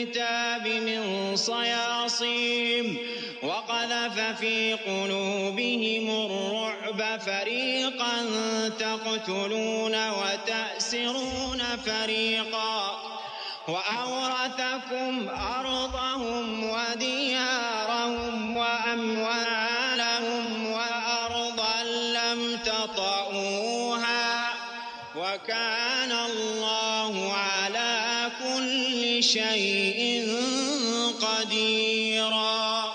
الكتاب من صياصيم وقذف في قلوبهم الرعب فريقا تقتلون وتأسرون فريقا وأورثكم أرضهم وديارهم وأموالهم وأرضا لم تطئوها وكان الله على كل شيء قديراً.